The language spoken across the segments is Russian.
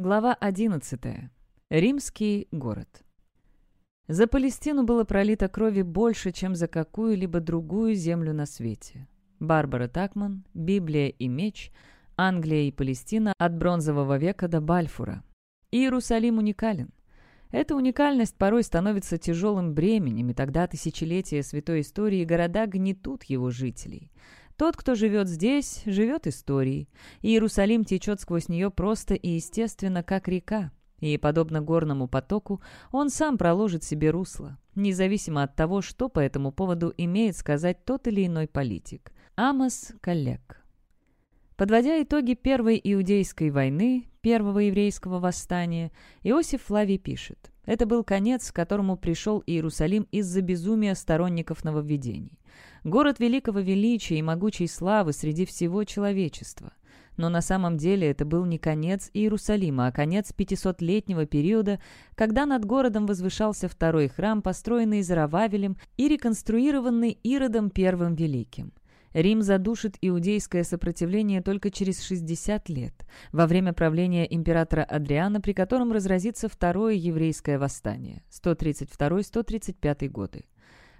Глава 11. Римский город. За Палестину было пролито крови больше, чем за какую-либо другую землю на свете. Барбара Такман, Библия и меч, Англия и Палестина от бронзового века до Бальфура. Иерусалим уникален. Эта уникальность порой становится тяжелым бременем, и тогда тысячелетия святой истории города гнетут его жителей. Тот, кто живет здесь, живет историей. Иерусалим течет сквозь нее просто и естественно, как река. И, подобно горному потоку, он сам проложит себе русло, независимо от того, что по этому поводу имеет сказать тот или иной политик. Амос Коллег. Подводя итоги Первой Иудейской войны, Первого еврейского восстания, Иосиф Флавий пишет, «Это был конец, к которому пришел Иерусалим из-за безумия сторонников нововведений. Город великого величия и могучей славы среди всего человечества. Но на самом деле это был не конец Иерусалима, а конец 500-летнего периода, когда над городом возвышался второй храм, построенный Зарававелем и реконструированный Иродом Первым Великим. Рим задушит иудейское сопротивление только через 60 лет, во время правления императора Адриана, при котором разразится Второе еврейское восстание, 132-135 годы.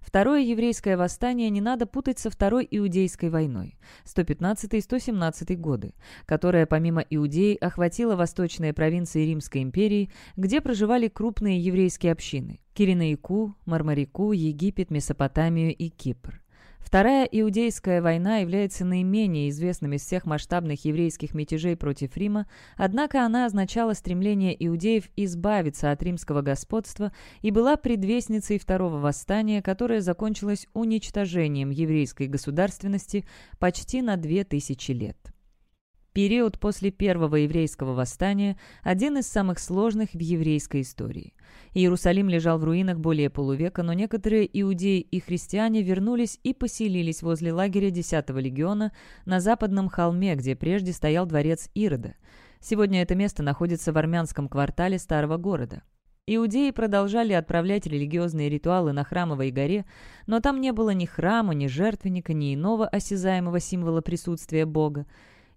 Второе еврейское восстание не надо путать со Второй Иудейской войной, 115-117 годы, которая помимо Иудеи охватила восточные провинции Римской империи, где проживали крупные еврейские общины – Киренаику, Мармарику, Египет, Месопотамию и Кипр. Вторая Иудейская война является наименее известным из всех масштабных еврейских мятежей против Рима, однако она означала стремление иудеев избавиться от римского господства и была предвестницей второго восстания, которое закончилось уничтожением еврейской государственности почти на две тысячи лет. Период после первого еврейского восстания – один из самых сложных в еврейской истории. Иерусалим лежал в руинах более полувека, но некоторые иудеи и христиане вернулись и поселились возле лагеря 10-го легиона на западном холме, где прежде стоял дворец Ирода. Сегодня это место находится в армянском квартале старого города. Иудеи продолжали отправлять религиозные ритуалы на Храмовой горе, но там не было ни храма, ни жертвенника, ни иного осязаемого символа присутствия Бога.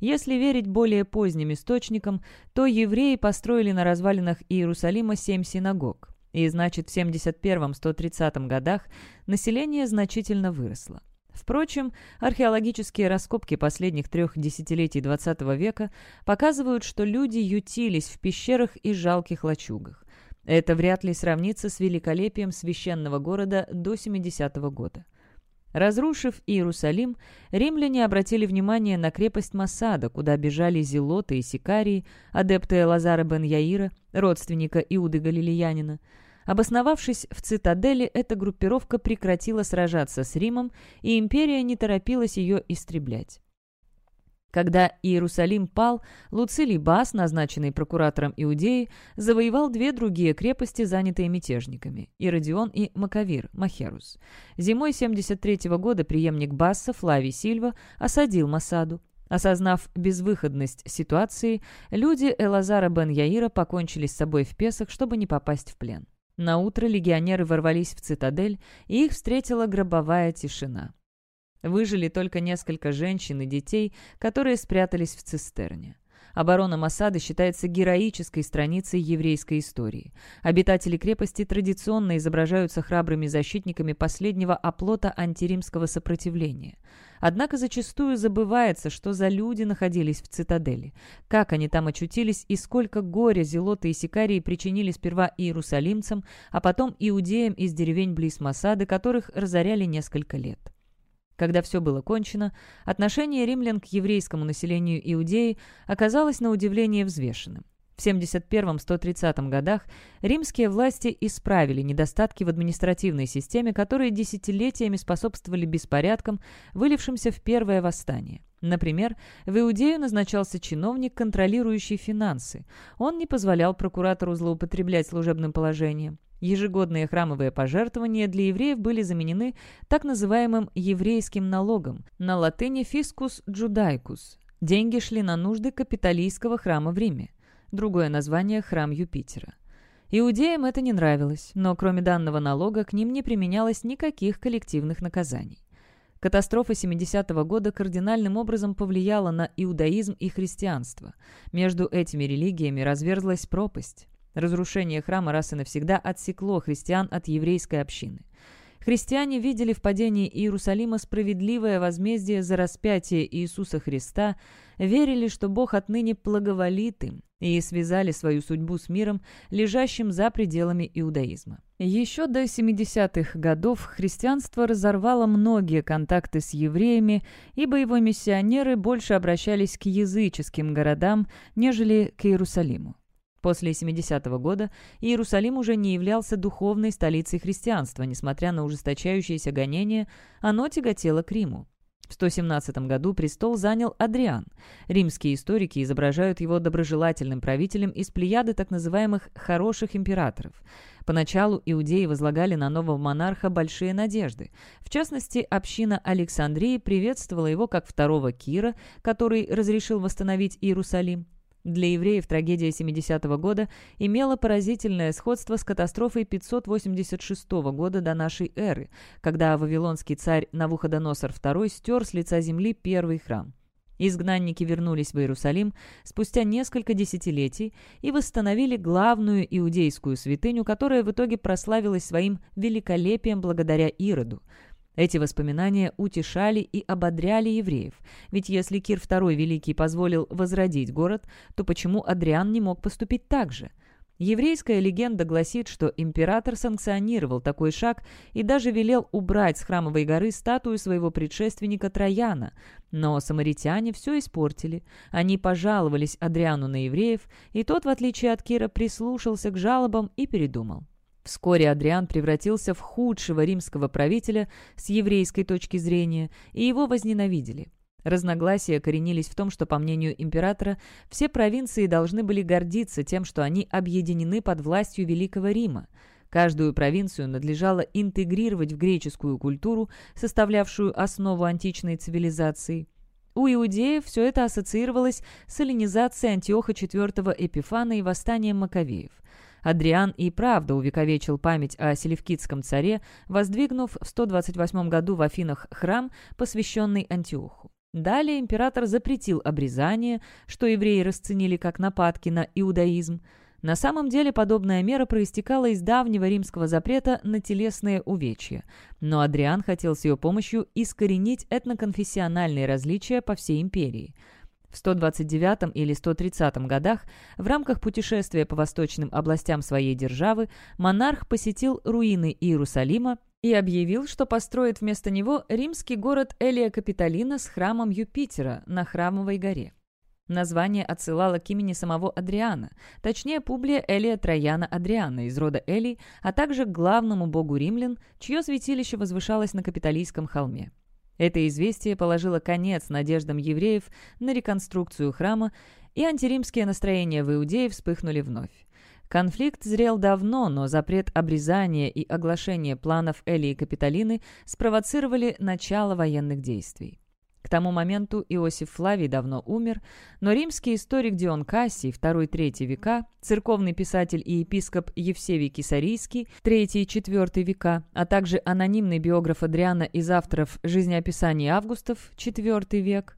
Если верить более поздним источникам, то евреи построили на развалинах Иерусалима семь синагог. И значит, в 71-130 годах население значительно выросло. Впрочем, археологические раскопки последних трех десятилетий XX века показывают, что люди ютились в пещерах и жалких лачугах. Это вряд ли сравнится с великолепием священного города до 70 -го года. Разрушив Иерусалим, римляне обратили внимание на крепость Масада, куда бежали зелоты и сикарии, адепты Лазара бен Яира, родственника Иуды Галилеянина. Обосновавшись в цитадели, эта группировка прекратила сражаться с Римом, и империя не торопилась ее истреблять. Когда Иерусалим пал, Луцилий Бас, назначенный прокуратором Иудеи, завоевал две другие крепости, занятые мятежниками – Иродион и Макавир, Махерус. Зимой 73 -го года преемник Басса, Флавий Сильва, осадил Масаду. Осознав безвыходность ситуации, люди Элазара бен Яира покончили с собой в Песах, чтобы не попасть в плен. На утро легионеры ворвались в цитадель, и их встретила гробовая тишина. Выжили только несколько женщин и детей, которые спрятались в цистерне. Оборона Масады считается героической страницей еврейской истории. Обитатели крепости традиционно изображаются храбрыми защитниками последнего оплота антиримского сопротивления. Однако зачастую забывается, что за люди находились в цитадели, как они там очутились и сколько горя зелоты и сикарии причинили сперва иерусалимцам, а потом иудеям из деревень близ Масады, которых разоряли несколько лет. Когда все было кончено, отношение римлян к еврейскому населению Иудеи оказалось на удивление взвешенным. В 71-130 годах римские власти исправили недостатки в административной системе, которые десятилетиями способствовали беспорядкам, вылившимся в первое восстание. Например, в Иудею назначался чиновник, контролирующий финансы. Он не позволял прокуратору злоупотреблять служебным положением. Ежегодные храмовые пожертвования для евреев были заменены так называемым еврейским налогом, на латыни «fiscus judaicus». Деньги шли на нужды капитолийского храма в Риме. Другое название – храм Юпитера. Иудеям это не нравилось, но кроме данного налога к ним не применялось никаких коллективных наказаний. Катастрофа 70-го года кардинальным образом повлияла на иудаизм и христианство. Между этими религиями разверзлась пропасть. Разрушение храма раз и навсегда отсекло христиан от еврейской общины. Христиане видели в падении Иерусалима справедливое возмездие за распятие Иисуса Христа, верили, что Бог отныне благоволит им, и связали свою судьбу с миром, лежащим за пределами иудаизма. Еще до 70-х годов христианство разорвало многие контакты с евреями, ибо его миссионеры больше обращались к языческим городам, нежели к Иерусалиму. После 70-го года Иерусалим уже не являлся духовной столицей христианства, несмотря на ужесточающиеся гонения, оно тяготело к Риму. В 117 году престол занял Адриан. Римские историки изображают его доброжелательным правителем из плеяды так называемых «хороших императоров». Поначалу иудеи возлагали на нового монарха большие надежды. В частности, община Александрии приветствовала его как второго Кира, который разрешил восстановить Иерусалим, для евреев трагедия 70-го года имела поразительное сходство с катастрофой 586 года до нашей эры, когда вавилонский царь Навуходоносор II стер с лица земли первый храм. Изгнанники вернулись в Иерусалим спустя несколько десятилетий и восстановили главную иудейскую святыню, которая в итоге прославилась своим великолепием благодаря Ироду – эти воспоминания утешали и ободряли евреев, ведь если Кир II Великий позволил возродить город, то почему Адриан не мог поступить так же? Еврейская легенда гласит, что император санкционировал такой шаг и даже велел убрать с храмовой горы статую своего предшественника Трояна. Но самаритяне все испортили. Они пожаловались Адриану на евреев, и тот, в отличие от Кира, прислушался к жалобам и передумал. Вскоре Адриан превратился в худшего римского правителя с еврейской точки зрения, и его возненавидели. Разногласия коренились в том, что, по мнению императора, все провинции должны были гордиться тем, что они объединены под властью Великого Рима. Каждую провинцию надлежало интегрировать в греческую культуру, составлявшую основу античной цивилизации. У иудеев все это ассоциировалось с эллинизацией Антиоха IV Эпифана и восстанием Маковеев. Адриан и правда увековечил память о селевкидском царе, воздвигнув в 128 году в Афинах храм, посвященный Антиоху. Далее император запретил обрезание, что евреи расценили как нападки на иудаизм. На самом деле подобная мера проистекала из давнего римского запрета на телесные увечья, но Адриан хотел с ее помощью искоренить этноконфессиональные различия по всей империи – в 129 или 130 годах в рамках путешествия по восточным областям своей державы монарх посетил руины Иерусалима и объявил, что построит вместо него римский город Элия Капитолина с храмом Юпитера на Храмовой горе. Название отсылало к имени самого Адриана, точнее Публия Элия Трояна Адриана из рода Элий, а также к главному богу римлян, чье святилище возвышалось на Капитолийском холме. Это известие положило конец надеждам евреев на реконструкцию храма, и антиримские настроения в Иудее вспыхнули вновь. Конфликт зрел давно, но запрет обрезания и оглашение планов Эли и Капитолины спровоцировали начало военных действий. К тому моменту Иосиф Флавий давно умер, но римский историк Дион Кассий II-III века, церковный писатель и епископ Евсевий Кисарийский III-IV века, а также анонимный биограф Адриана из авторов жизнеописаний Августов. IV век,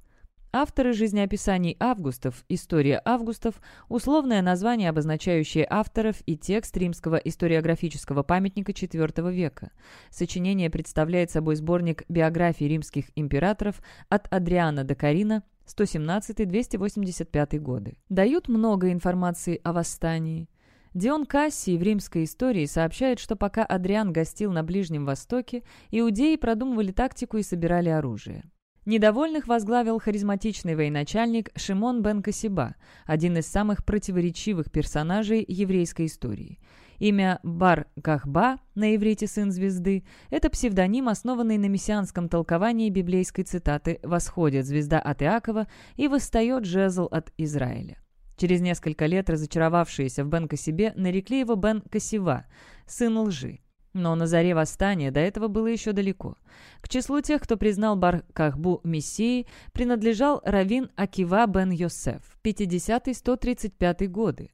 Авторы жизнеописаний Августов, История Августов, условное название, обозначающее авторов и текст римского историографического памятника IV века. Сочинение представляет собой сборник биографий римских императоров от Адриана до Карина 117-285 годы. Дают много информации о восстании. Дион Кассий в римской истории сообщает, что пока Адриан гостил на Ближнем Востоке, иудеи продумывали тактику и собирали оружие. Недовольных возглавил харизматичный военачальник Шимон бен Касиба, один из самых противоречивых персонажей еврейской истории. Имя Бар-Кахба, на иврите «сын звезды», это псевдоним, основанный на мессианском толковании библейской цитаты «Восходит звезда от Иакова и восстает жезл от Израиля». Через несколько лет разочаровавшиеся в Бен Касибе нарекли его Бен Касива, сын лжи. Но на заре восстания до этого было еще далеко. К числу тех, кто признал Бар-Кахбу мессией, принадлежал равин Акива бен Йосеф, 50-135 годы.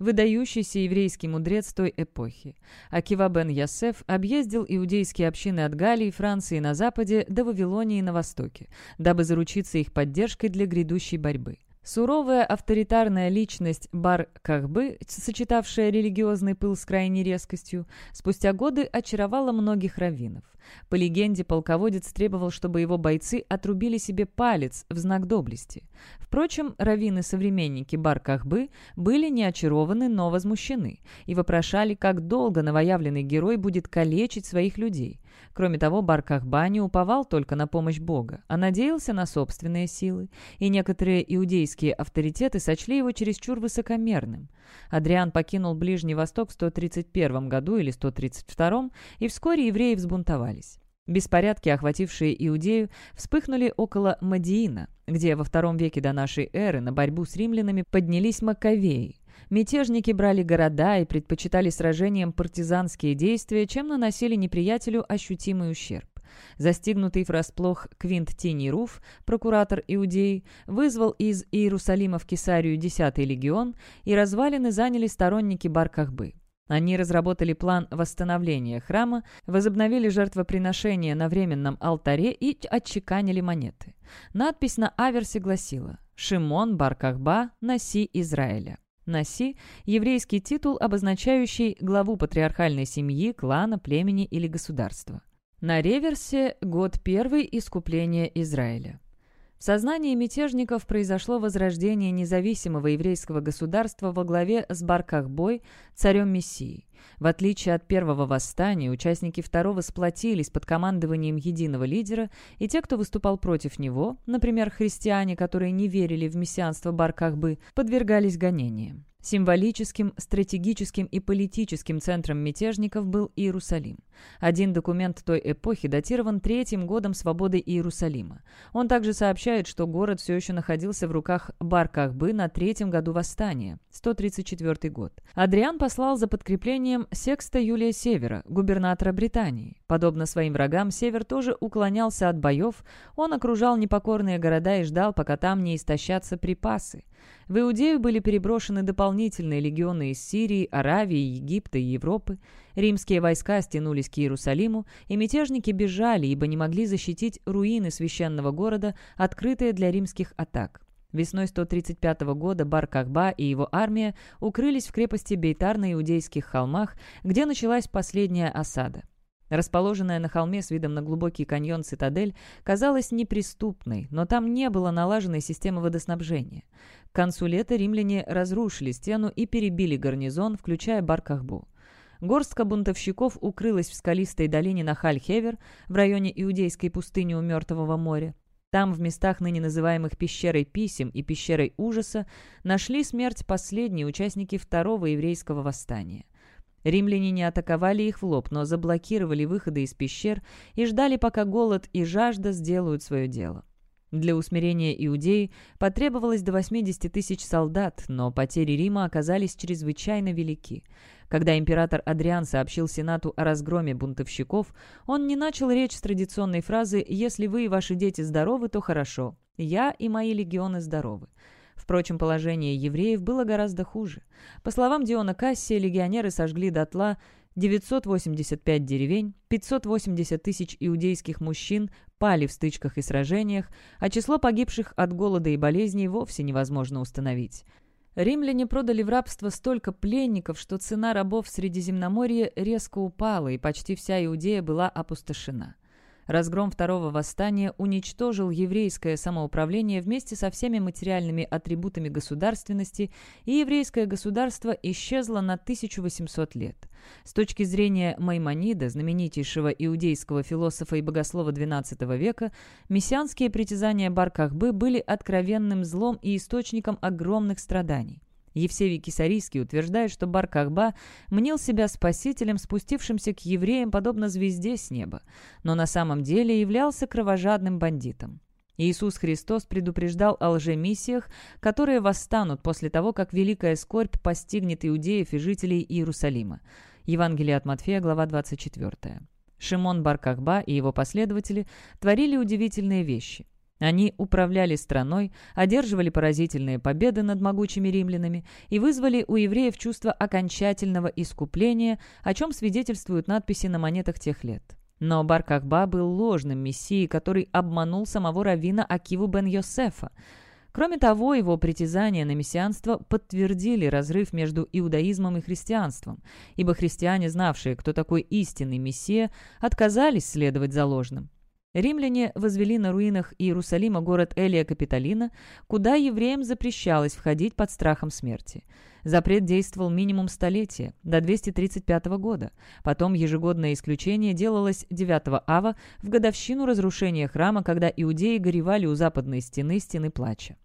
выдающийся еврейский мудрец той эпохи. Акива бен Ясеф объездил иудейские общины от Галлии, Франции на западе до Вавилонии на востоке, дабы заручиться их поддержкой для грядущей борьбы. Суровая авторитарная личность Бар-Кахбы, сочетавшая религиозный пыл с крайней резкостью, спустя годы очаровала многих раввинов. По легенде, полководец требовал, чтобы его бойцы отрубили себе палец в знак доблести. Впрочем, раввины-современники Бар-Кахбы были не очарованы, но возмущены и вопрошали, как долго новоявленный герой будет калечить своих людей. Кроме того, Бар-Кахба не уповал только на помощь Бога, а надеялся на собственные силы, и некоторые иудейские авторитеты сочли его чересчур высокомерным. Адриан покинул Ближний Восток в 131 году или 132, и вскоре евреи взбунтовались. Беспорядки, охватившие Иудею, вспыхнули около Мадиина, где во втором веке до нашей эры на борьбу с римлянами поднялись Маковеи. Мятежники брали города и предпочитали сражениям партизанские действия, чем наносили неприятелю ощутимый ущерб. Застигнутый врасплох Квинт Тини Руф, прокуратор Иудеи, вызвал из Иерусалима в Кесарию 10-й легион, и развалины заняли сторонники Бар-Кахбы. Они разработали план восстановления храма, возобновили жертвоприношения на временном алтаре и отчеканили монеты. Надпись на аверсе гласила «Шимон Бар-Кахба, носи Израиля». Наси – еврейский титул, обозначающий главу патриархальной семьи, клана, племени или государства. На реверсе – год первый искупления Израиля. В сознании мятежников произошло возрождение независимого еврейского государства во главе с Баркахбой, царем Мессией. В отличие от первого восстания, участники второго сплотились под командованием единого лидера, и те, кто выступал против него, например, христиане, которые не верили в мессианство Баркахбы, подвергались гонениям. Символическим, стратегическим и политическим центром мятежников был Иерусалим. Один документ той эпохи датирован третьим годом свободы Иерусалима. Он также сообщает, что город все еще находился в руках Бар-Кахбы на третьем году восстания, 134 год. Адриан послал за подкреплением Секста Юлия Севера, губернатора Британии. Подобно своим врагам, Север тоже уклонялся от боев, он окружал непокорные города и ждал, пока там не истощатся припасы. В Иудею были переброшены дополнительные легионы из Сирии, Аравии, Египта и Европы. Римские войска стянулись к Иерусалиму, и мятежники бежали, ибо не могли защитить руины священного города, открытые для римских атак. Весной 135 года Бар-Кахба и его армия укрылись в крепости Бейтар на Иудейских холмах, где началась последняя осада. Расположенная на холме с видом на глубокий каньон цитадель казалась неприступной, но там не было налаженной системы водоснабжения. К концу лета римляне разрушили стену и перебили гарнизон, включая Баркахбу. Горстка бунтовщиков укрылась в скалистой долине на Халь-Хевер в районе Иудейской пустыни у Мертвого моря. Там, в местах ныне называемых пещерой писем и пещерой ужаса, нашли смерть последние участники второго еврейского восстания. Римляне не атаковали их в лоб, но заблокировали выходы из пещер и ждали, пока голод и жажда сделают свое дело. Для усмирения иудеи потребовалось до 80 тысяч солдат, но потери Рима оказались чрезвычайно велики. Когда император Адриан сообщил Сенату о разгроме бунтовщиков, он не начал речь с традиционной фразы «Если вы и ваши дети здоровы, то хорошо. Я и мои легионы здоровы». Впрочем, положение евреев было гораздо хуже. По словам Диона Кассия, легионеры сожгли дотла 985 деревень, 580 тысяч иудейских мужчин пали в стычках и сражениях, а число погибших от голода и болезней вовсе невозможно установить. Римляне продали в рабство столько пленников, что цена рабов в Средиземноморье резко упала, и почти вся Иудея была опустошена. Разгром второго восстания уничтожил еврейское самоуправление вместе со всеми материальными атрибутами государственности, и еврейское государство исчезло на 1800 лет. С точки зрения Маймонида, знаменитейшего иудейского философа и богослова XII века, мессианские притязания Бар-Кахбы были откровенным злом и источником огромных страданий. Евсевий Кисарийский утверждает, что Бар-Кахба мнил себя спасителем, спустившимся к евреям, подобно звезде с неба, но на самом деле являлся кровожадным бандитом. Иисус Христос предупреждал о лжемиссиях, которые восстанут после того, как великая скорбь постигнет иудеев и жителей Иерусалима. Евангелие от Матфея, глава 24. Шимон Бар-Кахба и его последователи творили удивительные вещи. Они управляли страной, одерживали поразительные победы над могучими римлянами и вызвали у евреев чувство окончательного искупления, о чем свидетельствуют надписи на монетах тех лет. Но Бар-Кахба был ложным мессией, который обманул самого раввина Акиву бен Йосефа. Кроме того, его притязания на мессианство подтвердили разрыв между иудаизмом и христианством, ибо христиане, знавшие, кто такой истинный мессия, отказались следовать за ложным. Римляне возвели на руинах Иерусалима город Элия Капитолина, куда евреям запрещалось входить под страхом смерти. Запрет действовал минимум столетия, до 235 года. Потом ежегодное исключение делалось 9 ава в годовщину разрушения храма, когда иудеи горевали у западной стены стены плача.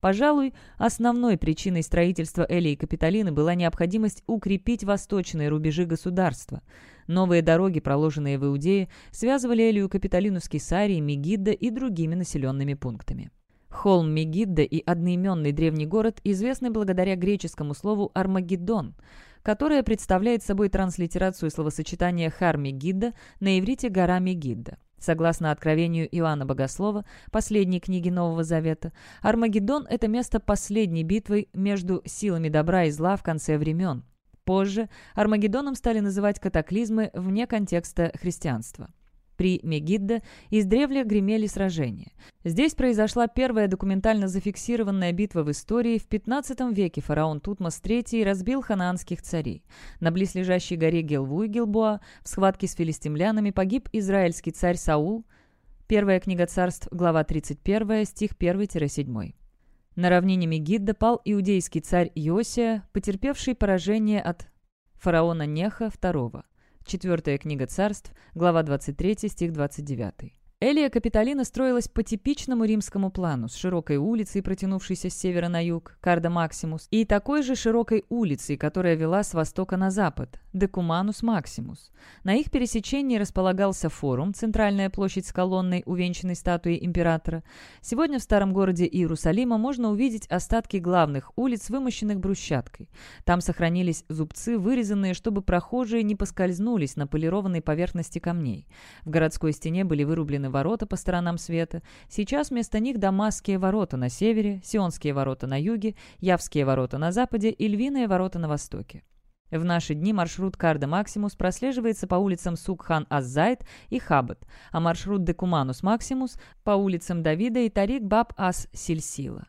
Пожалуй, основной причиной строительства Элии Капитолины была необходимость укрепить восточные рубежи государства – Новые дороги, проложенные в Иудее, связывали Элию Капитолину с Кесарией, Мегиддо и другими населенными пунктами. Холм Мегиддо и одноименный древний город известны благодаря греческому слову «Армагеддон», которое представляет собой транслитерацию словосочетания «Хар Мегиддо» на иврите «Гора Мегиддо». Согласно откровению Иоанна Богослова, последней книги Нового Завета, Армагеддон – это место последней битвы между силами добра и зла в конце времен, Позже Армагеддоном стали называть катаклизмы вне контекста христианства. При Мегиддо издревле гремели сражения. Здесь произошла первая документально зафиксированная битва в истории. В 15 веке фараон Тутмос III разбил ханаанских царей. На близлежащей горе Гелву и в схватке с филистимлянами погиб израильский царь Саул. Первая книга царств, глава 31, стих 1-7. На равнине Мегидда пал иудейский царь Иосия, потерпевший поражение от фараона Неха II. Четвертая книга царств, глава 23, стих 29. Элия Капитолина строилась по типичному римскому плану, с широкой улицей, протянувшейся с севера на юг, Карда Максимус, и такой же широкой улицей, которая вела с востока на запад, Декуманус Максимус. На их пересечении располагался форум, центральная площадь с колонной, увенчанной статуей императора. Сегодня в старом городе Иерусалима можно увидеть остатки главных улиц, вымощенных брусчаткой. Там сохранились зубцы, вырезанные, чтобы прохожие не поскользнулись на полированной поверхности камней. В городской стене были вырублены ворота по сторонам света. Сейчас вместо них Дамасские ворота на севере, Сионские ворота на юге, Явские ворота на западе и Львиные ворота на востоке. В наши дни маршрут Карда Максимус прослеживается по улицам Сукхан Аззайд и Хабат, а маршрут Декуманус Максимус по улицам Давида и Тарик Баб Ас Сильсила.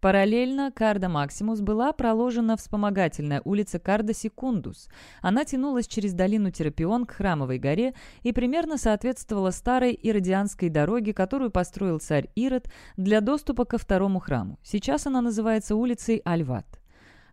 Параллельно Карда Максимус была проложена вспомогательная улица Карда Секундус. Она тянулась через долину Терапион к Храмовой горе и примерно соответствовала старой иродианской дороге, которую построил царь Ирод для доступа ко второму храму. Сейчас она называется улицей Альват.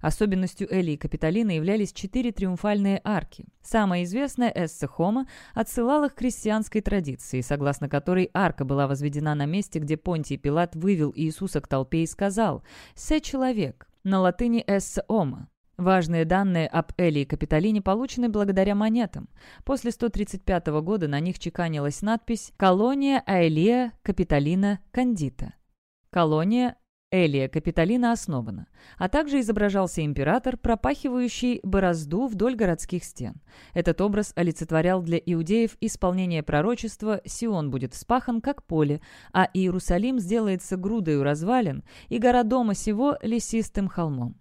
Особенностью Эли и Капитолина являлись четыре триумфальные арки. Самая известная Эссе Хома отсылала к христианской традиции, согласно которой арка была возведена на месте, где Понтий Пилат вывел Иисуса к толпе и сказал «Се человек» на латыни «Эссе Ома». Важные данные об Эли и Капитолине получены благодаря монетам. После 135 года на них чеканилась надпись «Колония Аэлия Капитолина Кандита». Колония Элия Капитолина основана, а также изображался император, пропахивающий борозду вдоль городских стен. Этот образ олицетворял для иудеев исполнение пророчества «Сион будет вспахан, как поле, а Иерусалим сделается грудою развалин, и гора дома сего лесистым холмом».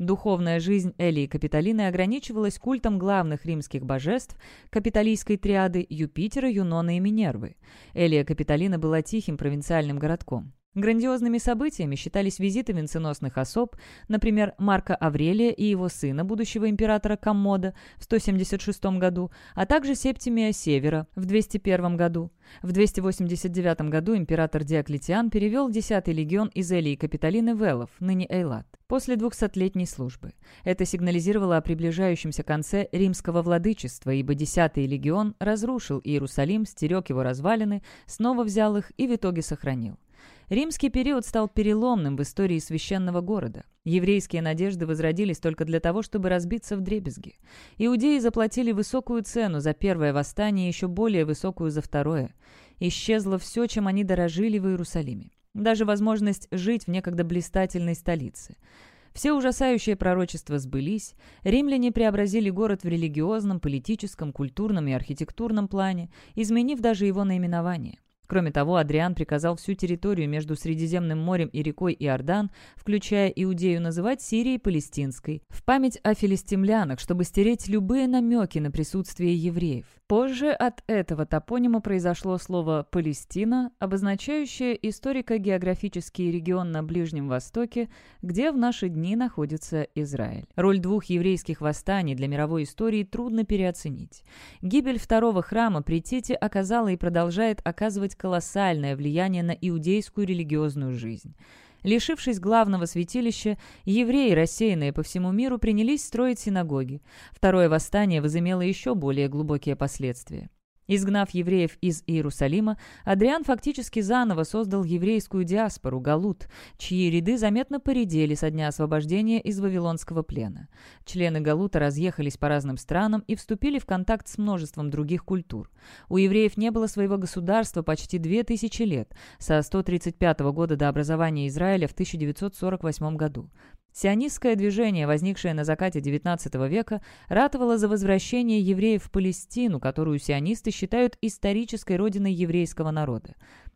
Духовная жизнь Элии Капитолины ограничивалась культом главных римских божеств капитолийской триады Юпитера, Юнона и Минервы. Элия Капитолина была тихим провинциальным городком. Грандиозными событиями считались визиты венценосных особ, например, Марка Аврелия и его сына, будущего императора Коммода, в 176 году, а также Септимия Севера в 201 году. В 289 году император Диоклетиан перевел 10-й легион из Элии Капитолины в Элов, ныне Эйлат, после двухсотлетней службы. Это сигнализировало о приближающемся конце римского владычества, ибо 10-й легион разрушил Иерусалим, стерег его развалины, снова взял их и в итоге сохранил. Римский период стал переломным в истории священного города. Еврейские надежды возродились только для того, чтобы разбиться в дребезги. Иудеи заплатили высокую цену за первое восстание и еще более высокую за второе. Исчезло все, чем они дорожили в Иерусалиме. Даже возможность жить в некогда блистательной столице. Все ужасающие пророчества сбылись, римляне преобразили город в религиозном, политическом, культурном и архитектурном плане, изменив даже его наименование. Кроме того, Адриан приказал всю территорию между Средиземным морем и рекой Иордан, включая Иудею, называть Сирией Палестинской, в память о филистимлянах, чтобы стереть любые намеки на присутствие евреев. Позже от этого топонима произошло слово «Палестина», обозначающее историко-географический регион на Ближнем Востоке, где в наши дни находится Израиль. Роль двух еврейских восстаний для мировой истории трудно переоценить. Гибель второго храма при Тите оказала и продолжает оказывать колоссальное влияние на иудейскую религиозную жизнь. Лишившись главного святилища, евреи, рассеянные по всему миру, принялись строить синагоги. Второе восстание возымело еще более глубокие последствия. Изгнав евреев из Иерусалима, Адриан фактически заново создал еврейскую диаспору Галут, чьи ряды заметно поредели со дня освобождения из Вавилонского плена. Члены Галута разъехались по разным странам и вступили в контакт с множеством других культур. У евреев не было своего государства почти две тысячи лет, со 135 года до образования Израиля в 1948 году. Сионистское движение, возникшее на закате XIX века, ратовало за возвращение евреев в Палестину, которую сионисты считают исторической родиной еврейского народа.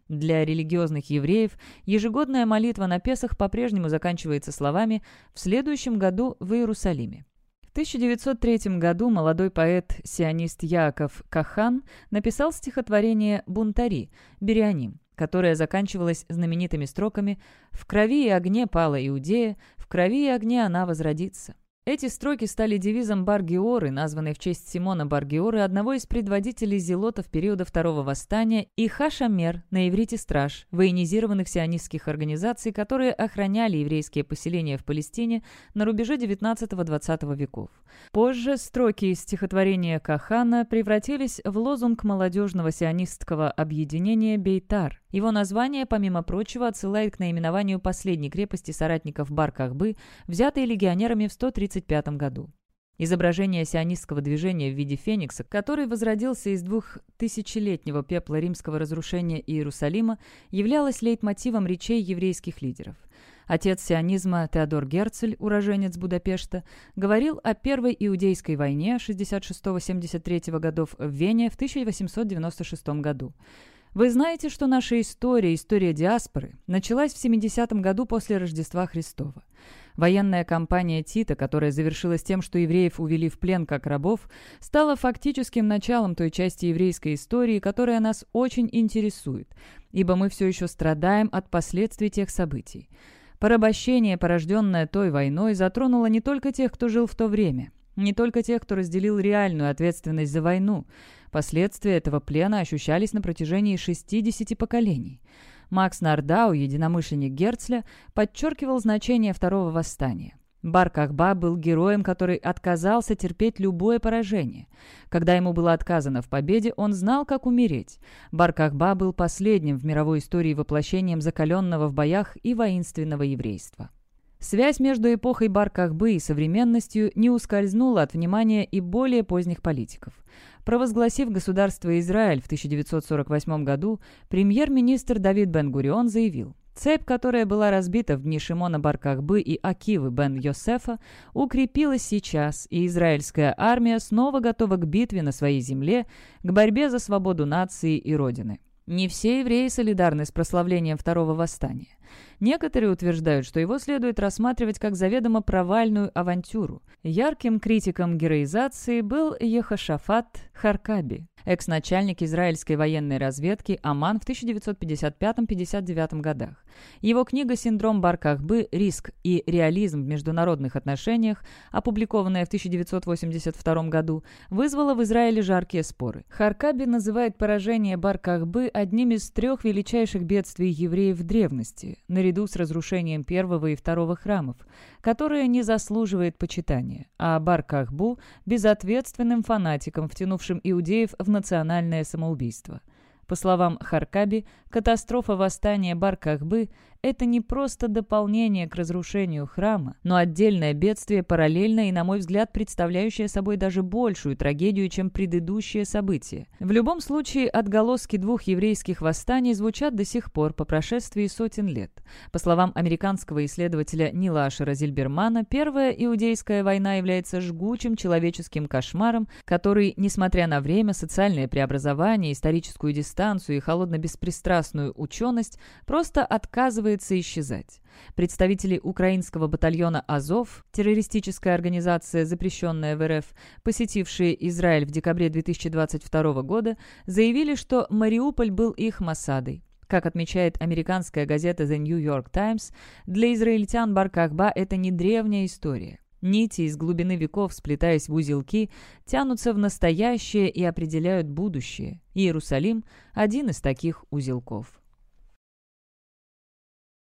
Для религиозных евреев ежегодная молитва на Песах по-прежнему заканчивается словами «в следующем году в Иерусалиме». В 1903 году молодой поэт-сионист Яков Кахан написал стихотворение «Бунтари» «Берианим», которое заканчивалось знаменитыми строками «В крови и огне пала Иудея, в крови и огне она возродится». Эти строки стали девизом Баргиоры, названной в честь Симона Баргиоры, одного из предводителей зелотов периода Второго Восстания, и Хашамер, на иврите «страж», военизированных сионистских организаций, которые охраняли еврейские поселения в Палестине на рубеже XIX-XX веков. Позже строки из стихотворения Кахана превратились в лозунг молодежного сионистского объединения «Бейтар», его название, помимо прочего, отсылает к наименованию последней крепости соратников Бар-Кахбы, взятой легионерами в 135 году. Изображение сионистского движения в виде феникса, который возродился из двухтысячелетнего пепла римского разрушения Иерусалима, являлось лейтмотивом речей еврейских лидеров. Отец сионизма Теодор Герцель, уроженец Будапешта, говорил о Первой Иудейской войне 66-73 годов в Вене в 1896 году. Вы знаете, что наша история, история диаспоры, началась в 70-м году после Рождества Христова. Военная кампания Тита, которая завершилась тем, что евреев увели в плен как рабов, стала фактическим началом той части еврейской истории, которая нас очень интересует, ибо мы все еще страдаем от последствий тех событий. Порабощение, порожденное той войной, затронуло не только тех, кто жил в то время, не только тех, кто разделил реальную ответственность за войну – Последствия этого плена ощущались на протяжении 60 поколений. Макс Нардау, единомышленник Герцля, подчеркивал значение Второго восстания. Бар-Кахба был героем, который отказался терпеть любое поражение. Когда ему было отказано в победе, он знал, как умереть. Бар-Кахба был последним в мировой истории воплощением закаленного в боях и воинственного еврейства. Связь между эпохой Бар-Кахбы и современностью не ускользнула от внимания и более поздних политиков. Провозгласив государство Израиль в 1948 году, премьер-министр Давид Бен-Гурион заявил, Цепь, которая была разбита в дни Шимона Баркахбы и Акивы бен Йосефа, укрепилась сейчас, и израильская армия снова готова к битве на своей земле, к борьбе за свободу нации и Родины. Не все евреи солидарны с прославлением Второго Восстания. Некоторые утверждают, что его следует рассматривать как заведомо провальную авантюру. Ярким критиком героизации был Ехашафат Харкаби, экс-начальник израильской военной разведки Аман в 1955-59 годах. Его книга «Синдром Баркахбы. Риск и реализм в международных отношениях», опубликованная в 1982 году, вызвала в Израиле жаркие споры. Харкаби называет поражение Баркахбы одним из трех величайших бедствий евреев в древности, наряду с разрушением первого и второго храмов, которое не заслуживает почитания, а Бар-Кахбу – безответственным фанатиком, втянувшим иудеев в национальное самоубийство. По словам Харкаби, катастрофа восстания Бар-Кахбы – это не просто дополнение к разрушению храма, но отдельное бедствие, параллельно и, на мой взгляд, представляющее собой даже большую трагедию, чем предыдущее событие. В любом случае, отголоски двух еврейских восстаний звучат до сих пор по прошествии сотен лет. По словам американского исследователя Нила Ашера Зильбермана, Первая Иудейская война является жгучим человеческим кошмаром, который, несмотря на время, социальное преобразование, историческую дистанцию и холодно-беспристрастную ученость, просто отказывается исчезать. Представители украинского батальона «Азов», террористическая организация, запрещенная в РФ, посетившие Израиль в декабре 2022 года, заявили, что Мариуполь был их Масадой. Как отмечает американская газета The New York Times, для израильтян Бар-Кахба это не древняя история. Нити из глубины веков, сплетаясь в узелки, тянутся в настоящее и определяют будущее. Иерусалим – один из таких узелков.